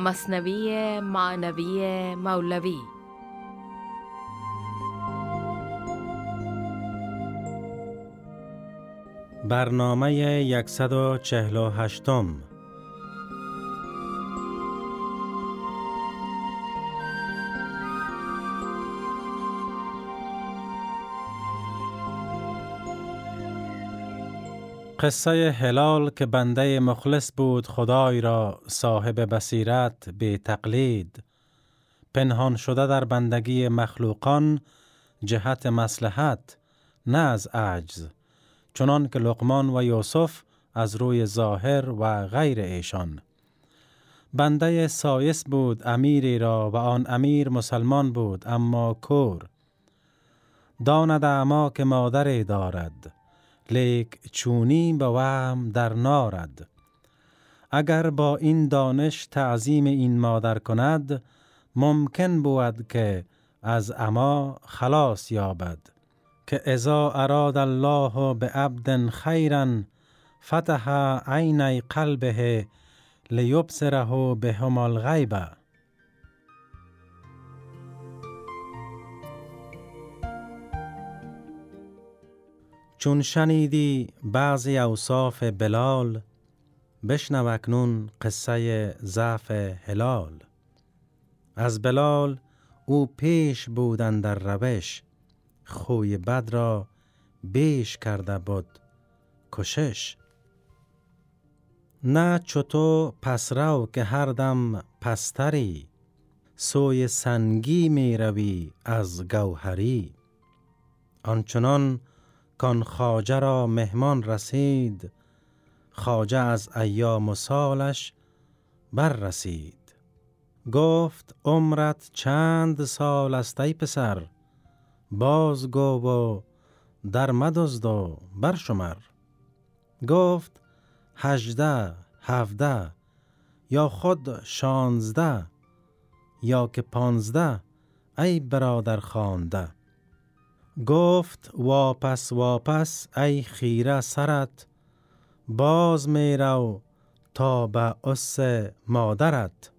مصنوی معنوی مولوی. برنامه 148 قصه هلال که بنده مخلص بود خدای را صاحب بصیرت به تقلید. پنهان شده در بندگی مخلوقان جهت مصلحت نه از عجز. چنان که لقمان و یوسف از روی ظاهر و غیر ایشان. بنده سایس بود امیری را و آن امیر مسلمان بود اما کور. داند اعمی که مادری دارد. لیک چونی به وهم در نارد. اگر با این دانش تعظیم این مادر کند ممکن بود که از اما خلاص یابد. که ازا اراد الله به عبد خیرا فتح عینی قلبه لیبصره به الغیبه چون شنیدی بعضی اوصاف بلال بشنو اکنون قصه ضعف هلال. از بلال او پیش بودن در روش خوی بد را بیش کرده بود کشش. نه چطور پس رو که هر دم پستری سوی سنگی می روی از گوهری. آنچنان کان خاجه را مهمان رسید خاجه از ایام و سالش بر رسید. گفت عمرت چند سال است ای پسر؟ باز گو و در مدزد و برشمر. گفت هجده هفده یا خود شانزده یا که پانزده ای برادر خانده گفت واپس واپس ای خیره سرت باز می رو تا به اس مادرت.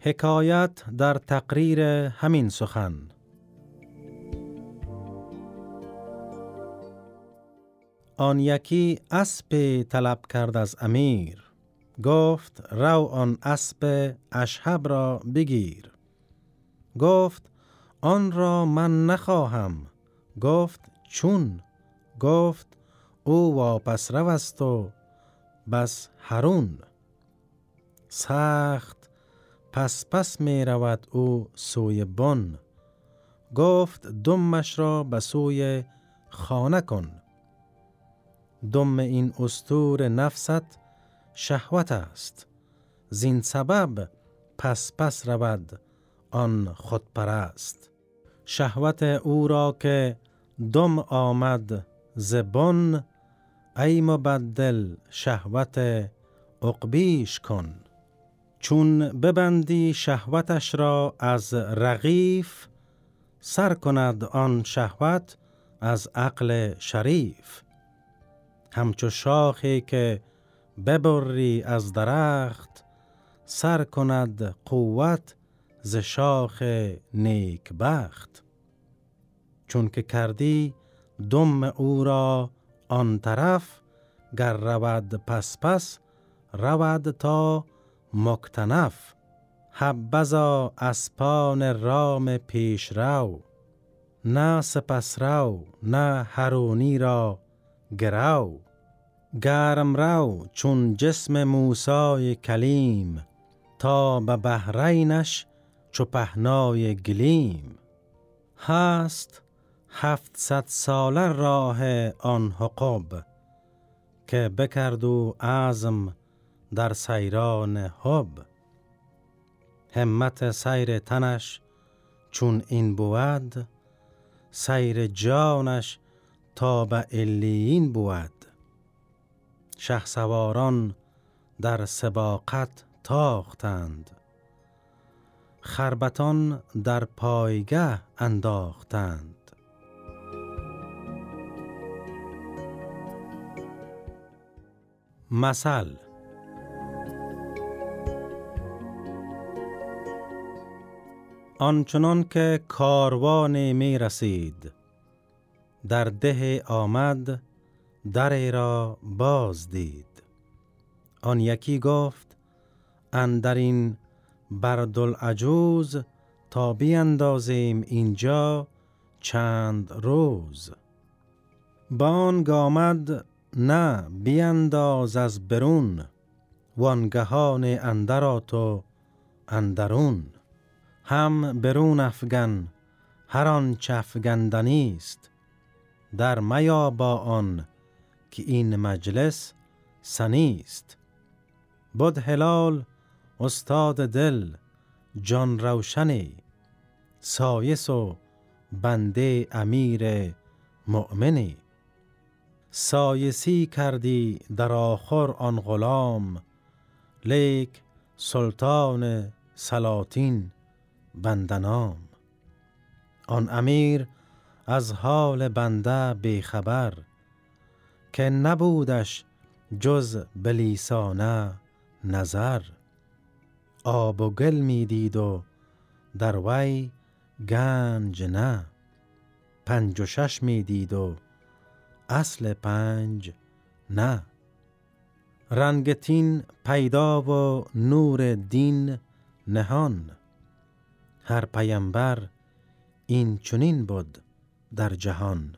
حکایت در تقریر همین سخن. آن یکی اسب طلب کرد از امیر. گفت رو آن اسب اشهب را بگیر. گفت آن را من نخواهم. گفت چون؟ گفت او واپس رو است و بس هرون. سخت پس پس می رود او سوی بن. گفت دمش را به سوی خانه کن. دم این استور نفست شهوت است. زین سبب پس پس رود آن خودپرست. شهوت او را که دم آمد زبان ای مبدل شهوت عقبیش کن. چون ببندی شهوتش را از رغیف سر کند آن شهوت از عقل شریف. همچو شاخی که ببری از درخت سر کند قوت ز شاخ نیک بخت. چون که کردی دم او را آن طرف گر رود پس پس رود تا مکتنف. حبزا اسپان رام پیش رو نه سپس رو نه هرونی را گرو. گرم رو چون جسم موسای کلیم تا به بحرینش چو پهنای گلیم. هست هفتصد ساله راه آن حقب که بکرد و عزم در سیران حب. همت سیر تنش چون این بود سیر جانش تا به علیین بود. شهسواران در سباقت تاختند. خربتان در پایگه انداختند. مثل آنچنان که کاروان می رسید در ده آمد در را باز دید. آن یکی گفت اندر این بردالعجوز تا بیندازیم اینجا چند روز. بانگ آمد نه بینداز از برون وانگهان اندرات و اندرون. هم برون افگن هر آن در میا با آن که این مجلس سنیست بود هلال استاد دل جان روشنی سایس و بنده امیری مؤمنی. سایسی کردی در آخور آن غلام لیک سلطان سلاطین بنده نام. آن امیر از حال بنده بیخبر که نبودش جز بلیسانه نظر. آب و گل می دید و در وی گنج نه. پنج و شش می دید و اصل پنج نه. رنگ تین پیدا و نور دین نهان. هر پیامبر این چنین بود در جهان.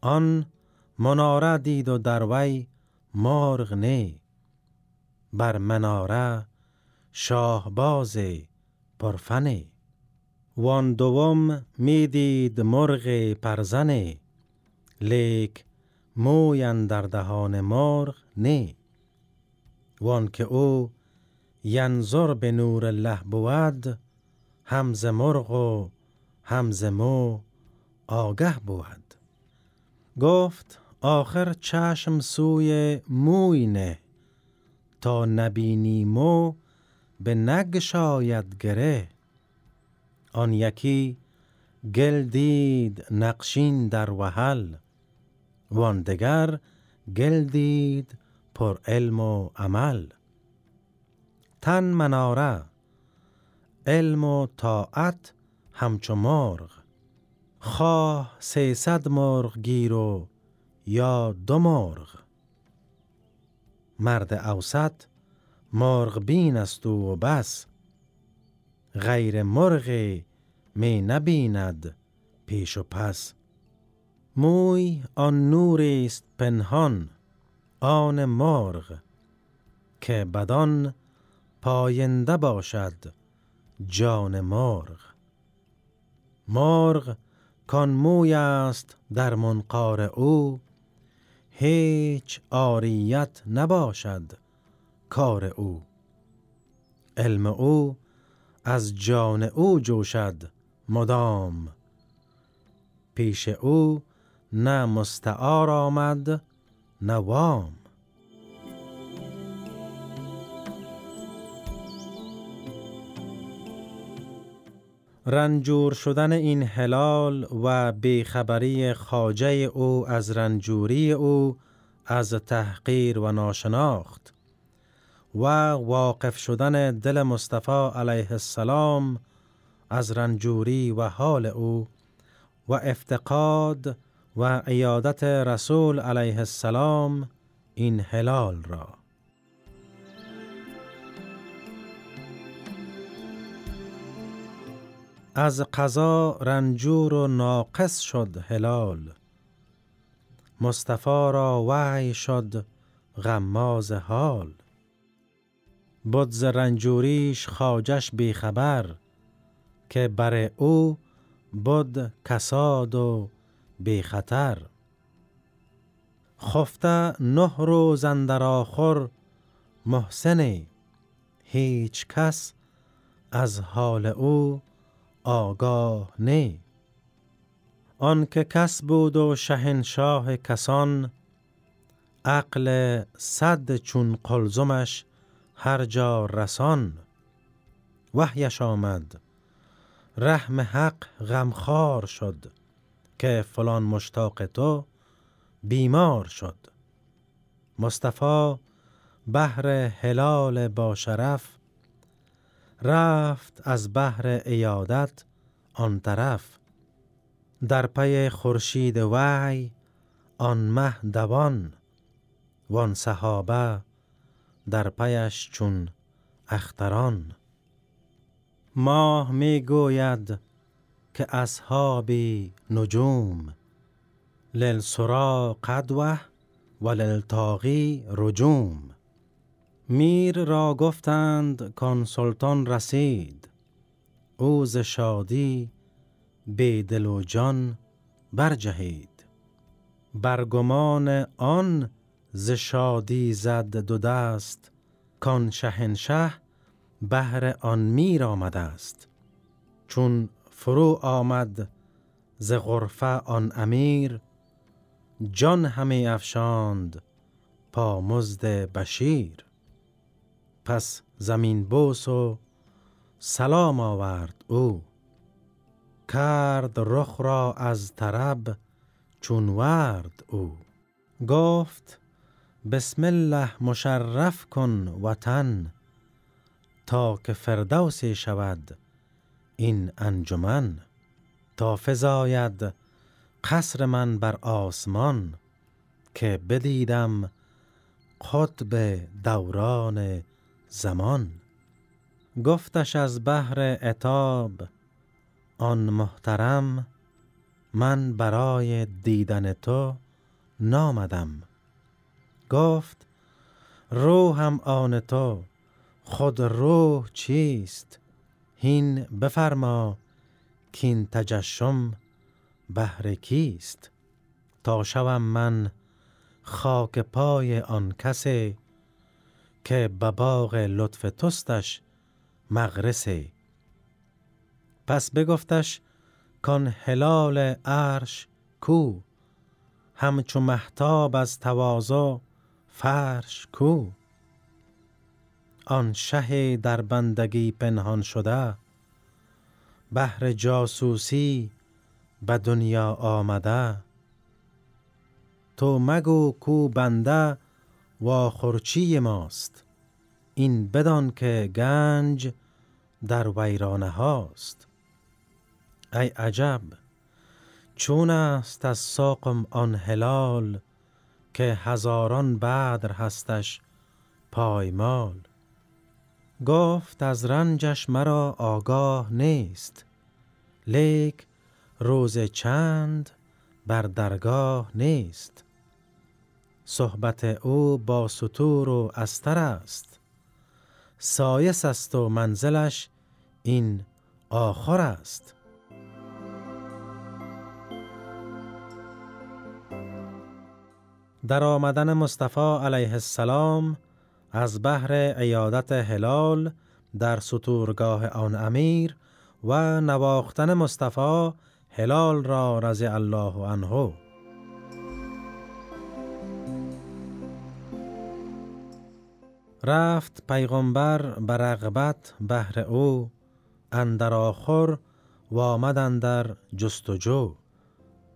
آن مناره دید و در وی مرغ نه بر مناره شاهباز پرفنه وان دوم می‌دید مرغ پرزنه لیک موی در دهان مرغ نه وان که او ینظر به نور الله بود همز مرغ و همز مو آگه بود. گفت آخر چشم سوی موی نه. تا نبینی مو به نگ شاید گره. آن یکی گل دید نقشین در وحل. وان دگر گل دید پر علم و عمل. تن مناره علم و طاعت همچو مرغ. خواه سیصد مرغ گیر و یا دو مرغ مرد اوسط مرغ بین است و بس. غیر مرغ می نبیند پیش و پس. موی آن نوری است پنهان آن مرغ که بدان پاینده باشد جان مرغ. مرغ کان موی است در منقار او هیچ آریت نباشد کار او. علم او از جان او جوشد مدام. پیش او نه مستعار آمد نه وام. رنجور شدن این هلال و بیخبری خاجه او از رنجوری او از تحقیر و ناشناخت و واقف شدن دل مصطفی علیه السلام از رنجوری و حال او و افتقاد و عیادت رسول علیه السلام این هلال را. از قضا رنجور و ناقص شد هلال. مصطفی را وعی شد غماز حال. بود ز رنجوریش خاجش بیخبر که بر او بود کساد و بیخطر. خفته نه روز اندر آخر محسنی هیچ کس از حال او آگاه نی. آن که کس بود و شهنشاه کسان عقل صد چون قلزمش هر جا رسان. وحیش آمد. رحم حق غمخوار شد که فلان مشتاق تو بیمار شد. مصطفی بهر هلال با شرف رفت از بهر ایادت آن طرف. در پی خورشید وعی آن مه دوان. وان صحابه در پیش چون اختران. ماه می گوید که اصحابی نجوم. للسرا قدوه و رجوم. میر را گفتند کان سلطان رسید. او ز شادی به دل و جان برجهید. برگمان آن ز شادی زد دو دست کان شهنشه بهر آن میر آمده است چون فرو آمد ز غرفه آن امیر جان همی افشاند پا مزد بشیر. پس زمین بوس و سلام آورد او. کرد رخ را از طرب چون ورد او. گفت بسم الله مشرف کن وطن تا که فردوسی شود این انجمن. تا فزاید قصر من بر آسمان که بدیدم قطب دوران زمان. گفتش از بحر اتاب آن محترم من برای دیدن تو نامدم. گفت روحم آن تو خود روح چیست؟ هین بفرما کین تجشم بهر کیست؟ تا شوم من خاک پای آن کسی که به باغ لطف توستش مغرسه. پس بگفتش کان هلال عرش کو همچو محتاب از تواضع فرش کو. آن شه در بندگی پنهان شده بهر جاسوسی به دنیا آمده. تو مگو کو بنده و خورچی ماست. این بدان که گنج در ویرانه هاست. ای عجب چون است از ساقم آن هلال که هزاران بدر هستش پایمال. گفت از رنجش مرا آگاه نیست. لیک روز چند بر درگاه نیست. صحبت او با ستور و استر است. سایس است و منزلش این آخور است. در آمدن مصطفی علیه السلام از بحر عیادت هلال در سطورگاه آن امیر و نواختن مصطفی هلال را رضی الله عنه رفت پیغمبر بر رغبت بهر او اندر آخر و آمد در جستجو.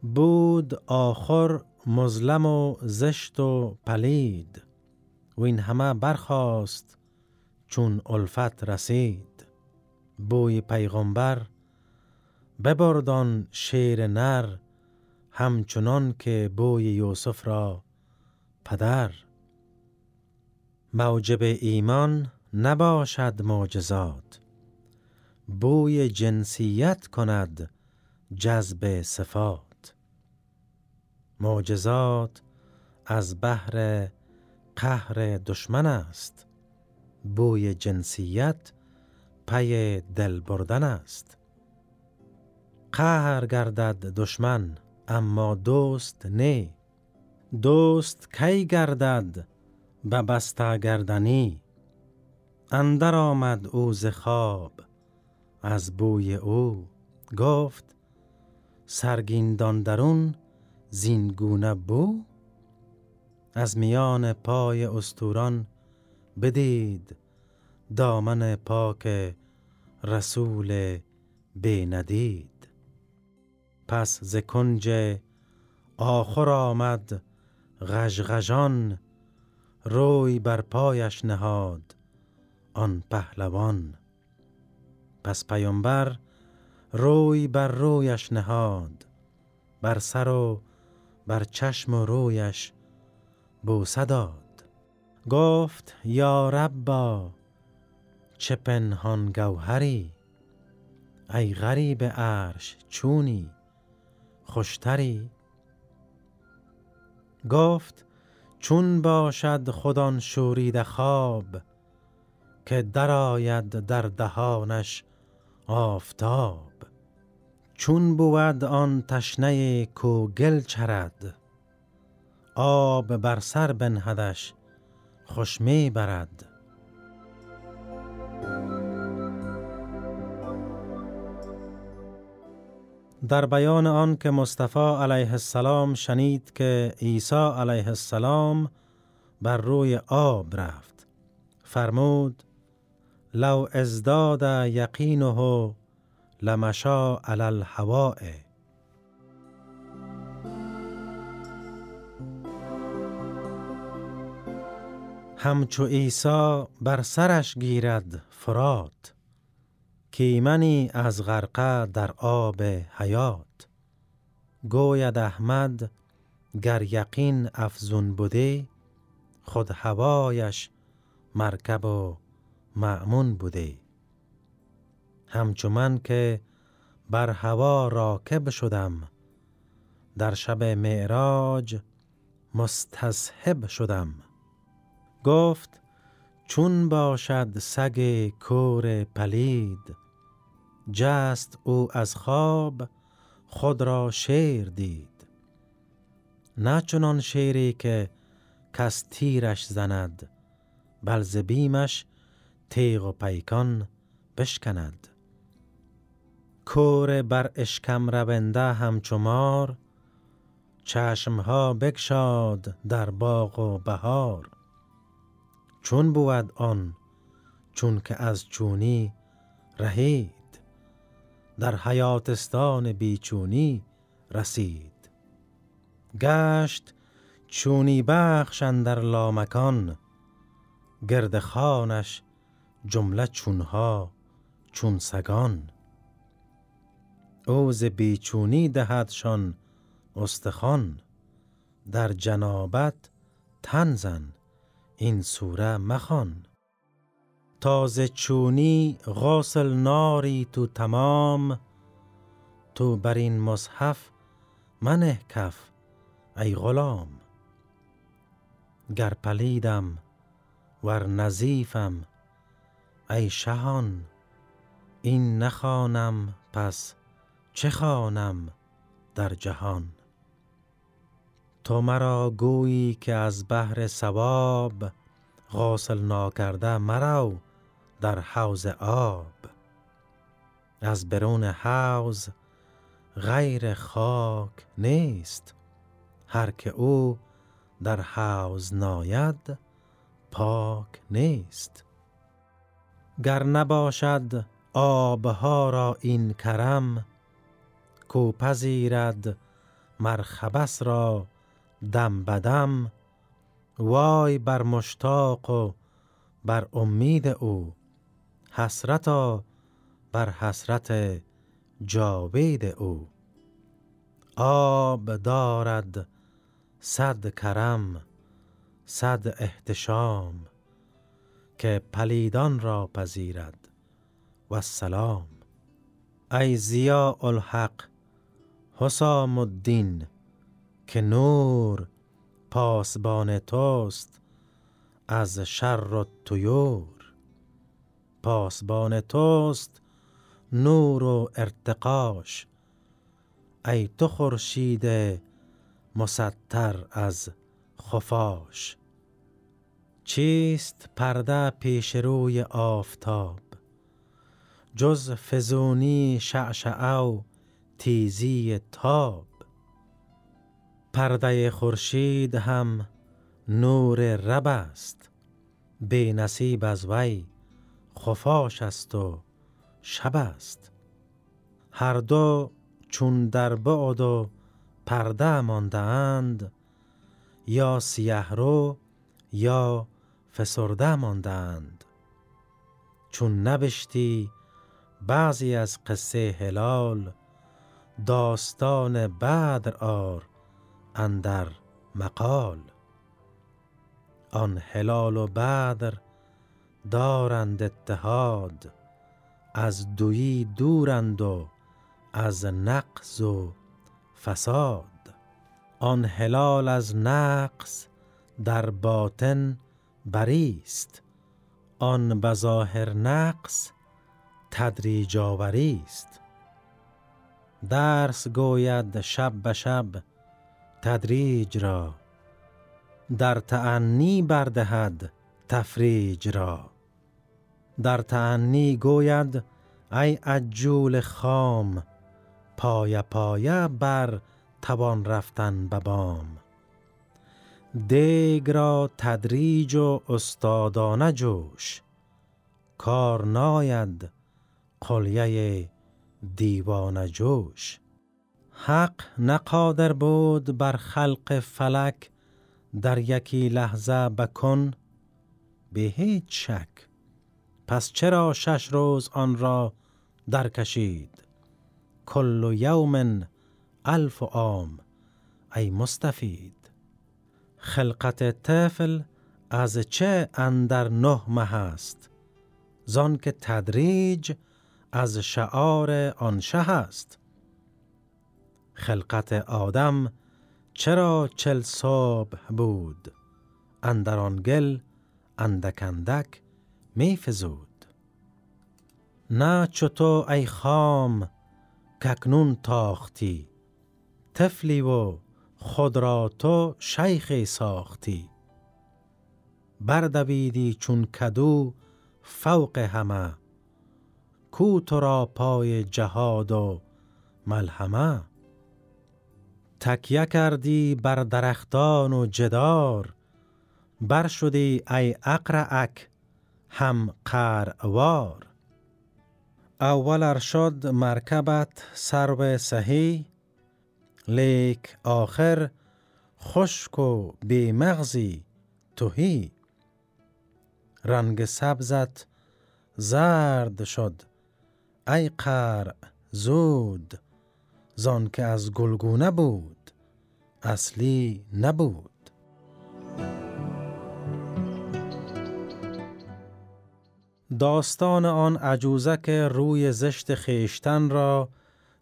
بود آخر مظلم و زشت و پلید و این همه برخاست چون الفت رسید. بوی پیغمبر ببردان شیر نر همچنان که بوی یوسف را پدر. موجب ایمان نباشد معجزات. بوی جنسیت کند جذب صفات. معجزات از بحر قهر دشمن است. بوی جنسیت پی دل بردن است. قهر گردد دشمن اما دوست نه دوست کی گردد به بسته گردنی اندر آمد او ز خواب از بوی او گفت سرگیندان درون زینگونه بو. از میان پای استوران بدید دامن پاک رسول ندید پس ز کنج آخر آمد غژغژان روی بر پایش نهاد آن پهلوان. پس پیامبر روی بر رویش نهاد بر سر و بر چشم و رویش بوسه داد. گفت یا ربا چه پنهان گوهری؟ ای غریب عرش چونی؟ خوشتری؟ گفت چون باشد خودان شورید خواب که درآید در دهانش آفتاب. چون بود آن تشنه کو گل چرد آب بر سر بنهدش خوشمی برد. در بیان آن که مصطفی علیه السلام شنید که عیسی علیه السلام بر روی آب رفت. فرمود لو ازداد یقینه لمشا علی الهواء. همچو عیسی بر سرش گیرد فرات کیمنی از غرقه در آب حیات. گوید احمد گر یقین افزون بوده خود هوایش مرکب و معمون بوده. همچو من که بر هوا راکب شدم در شب معراج مستصحب شدم. گفت چون باشد سگ کور پلید جست او از خواب خود را شیر دید. نه چنان شیری که کس تیرش زند بل ز بیمش تیغ و پیکان بشکند. کور بر اشکم رونده همچو مار چشمها بگشاد در باغ و بهار. چون بود آن چون که از چونی رهید. در حیاتستان بیچونی رسید. گشت چونی بخشن در لامکان گرد خانش جمله چونها چون سگان. اوز بیچونی دهدشان استخوان در جنابت تنزن این سوره مخان تازه چونی غاسل ناری تو تمام. تو بر این مصحف منه کف ای غلام. گر پلیدم ور نظیفم ای شهان این نخوانم پس چه خوانم در جهان؟ تو مرا گویی که از بحر ثواب غاسل ناکرده مرو. در حوز آب. از برون حوز غیر خاک نیست. هر که او در حوز ناید پاک نیست. گر نباشد آبها را این کرم کو پذیرد مرخبس را دم بدم وای بر مشتاق و بر امید او. حسرتا بر حسرت جاوید او. آب دارد صد کرم صد احتشام که پلیدان را پذیرد. و السلام ای زیا الحق حسام الدین که نور پاسبان توست از شر و پاسبان توست نور و ارتقاش. ای تو خورشید مستر از خفاش. چیست پرده پیش روی آفتاب؟ جز فزونی شعشعه و تیزی تاب. پرده خورشید هم نور رب است بی نصیب از وی خفاش است و شب است. هر دو چون در بعد و پرده مانده اند یا سیه رو یا فسرده ماندند. چون نبشتی بعضی از قصه هلال داستان بدر آر اندر مقال. آن هلال و بدر دارند اتحاد از دویی دورند و از نقص و فساد. آن هلال از نقص در باطن بریست آن بظاهر نقص تدریج است درس گوید شب به شب تدریج را در تعنی بردهد تفریج را. در تعنی گوید ای عجول خام پایه پایه بر توان رفتن به بام. دیگ را تدریج و استادانه جوش کار ناید قلیه دیوان جوش. حق نقادر بود بر خلق فلک در یکی لحظه بکن به هیچ شک پس چرا شش روز آن را در کشید؟ کل یوم الف عام ای مستفید. خلقت طفل از چه اندر نه ماه است؟ زان که تدریج از شعار آن شه است. خلقت آدم چرا چل صبح بود؟ اندر آن گل اندک می فزود نه چطور ای خام ککنون تاختی. تفلی و خود را تو شیخ ساختی. بردویدی چون کدو فوق همه. کو تو را پای جهاد و ملحمه تکیه کردی بر درختان و جدار. بر شدی ای اقرعک هم قروار اول ارشد مرکبت سرو سهی لیک آخر خشک و بی مغزی توهی رنگ سبزت زرد شد ای قر زود. زان که از گلگونه بود اصلی نبود. داستان آن عجوزک روی زشت خیشتن را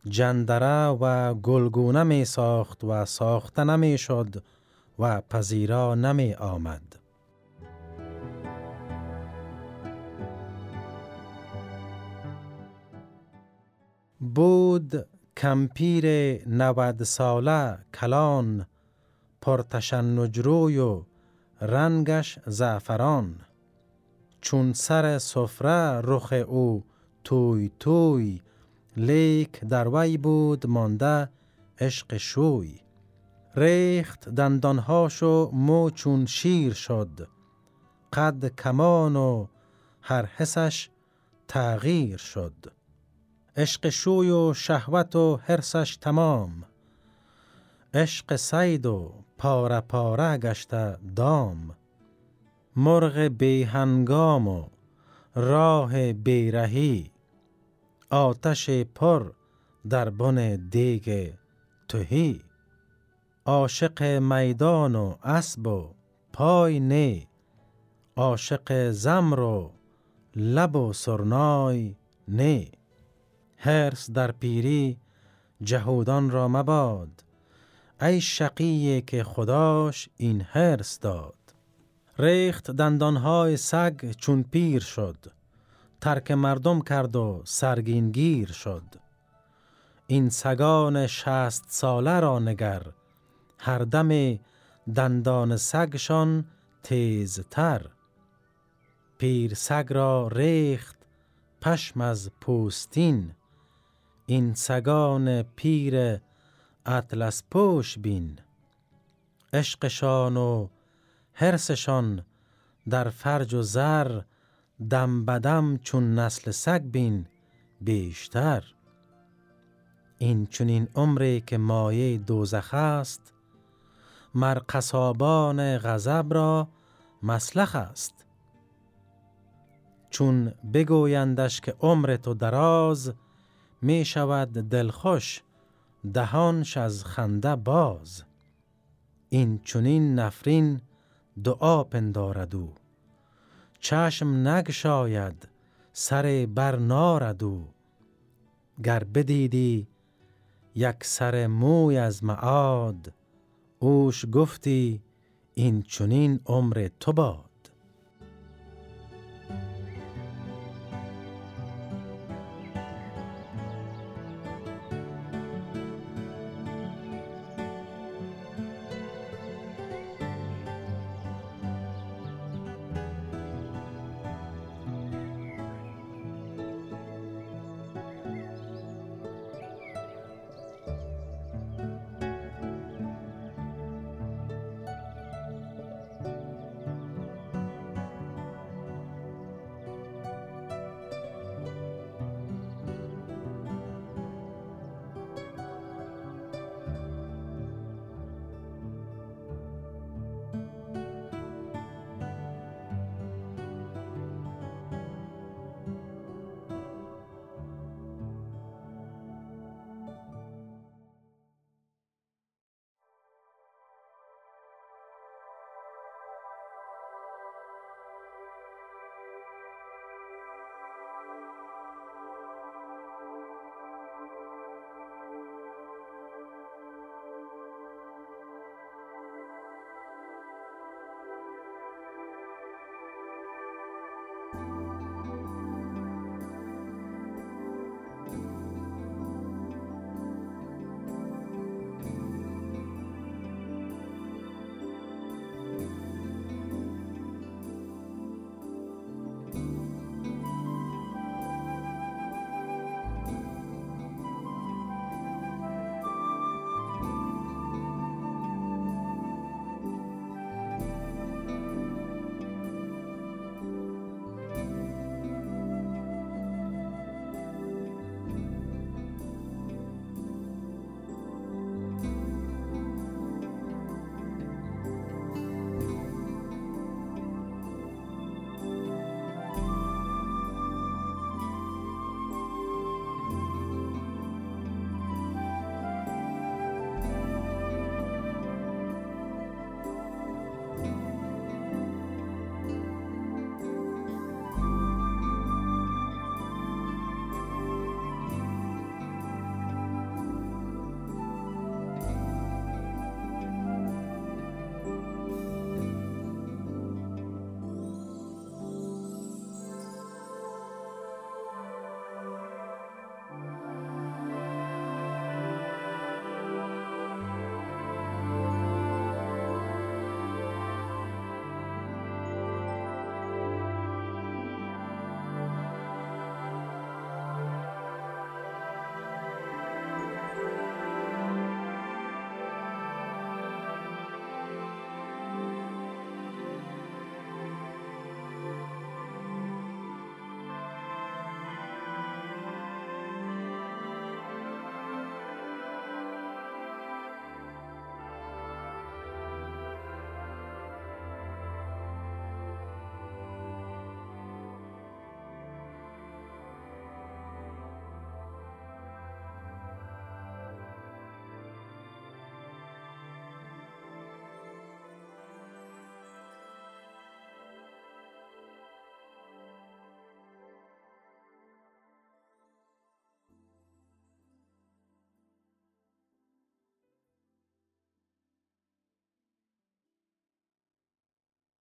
جندره و گلگونه می ساخت و ساخته نمی شد و پذیرا نمی آمد. بود کمپیر نود ساله کلان پرتشنج روی و رنگش زعفران چون سر سفره رخ او توی توی لیک در وی بود مانده عشق شوی. ریخت دندانهاشو مو چون شیر شد. قد کمان و هر حسش تغییر شد. عشق شوی و شهوت و حرسش تمام. عشق سید و پاره پاره گشته دام. مرغ بیهنگام و راه بیرهی. آتش پر در بن دیگ توهی عاشق میدان و اسب و پای نی. عاشق زمر و لب و سرنای نی. هرس در پیری جهودان را مباد. ای شقیه که خداش این هرس داد. ریخت دندانهای سگ چون پیر شد ترک مردم کرد و سرگینگیر شد. این سگان شست ساله را نگر هر دم دندان سگشان تیزتر. پیر سگ را ریخت پشم از پوستین این سگان پیر اطلس پوش بین. عشقشان و حرسشان در فرج و زر دم بدم چون نسل سگ بین بیشتر. این چونین عمری که مایه دوزخ است مر قصابان غضب را مسلخ است. چون بگویندش که عمر تو دراز می شود دلخوش دهانش از خنده باز. این چونین نفرین دعا پندارد او. چشم نگشاید سر بر نارد او. گر بدیدی یک سر موی از معاد اوش گفتی این چونین عمر تو باد.